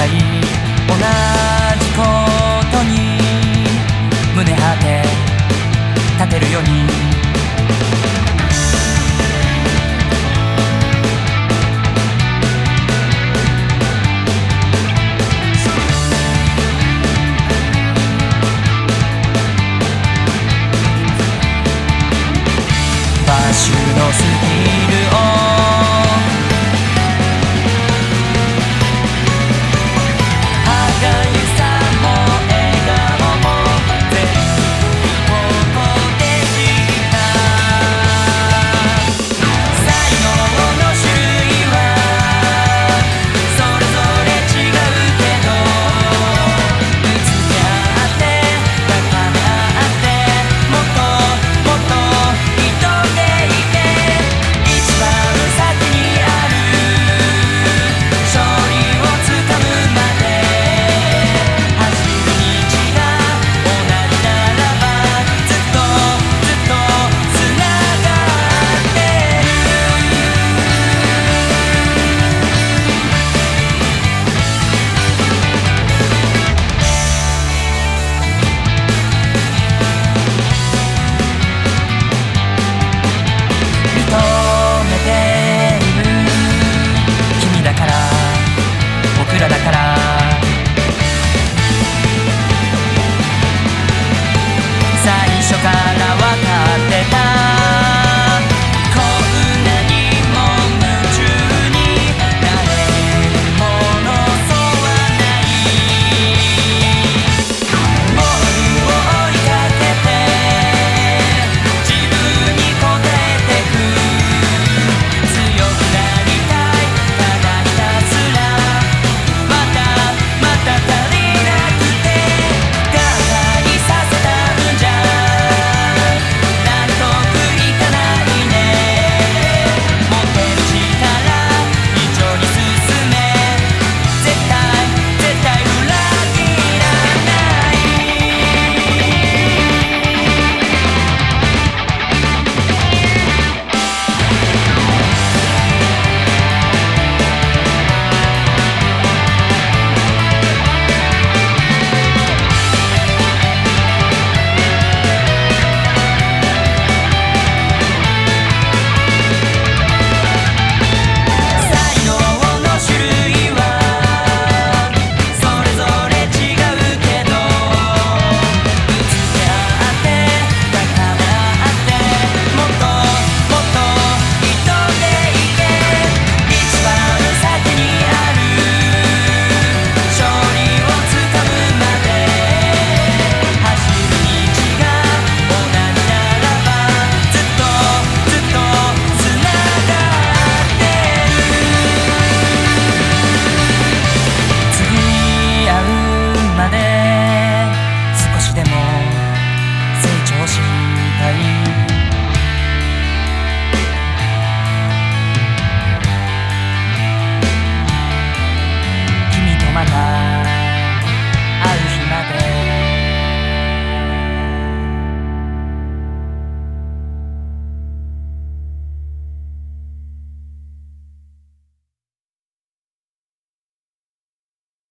たい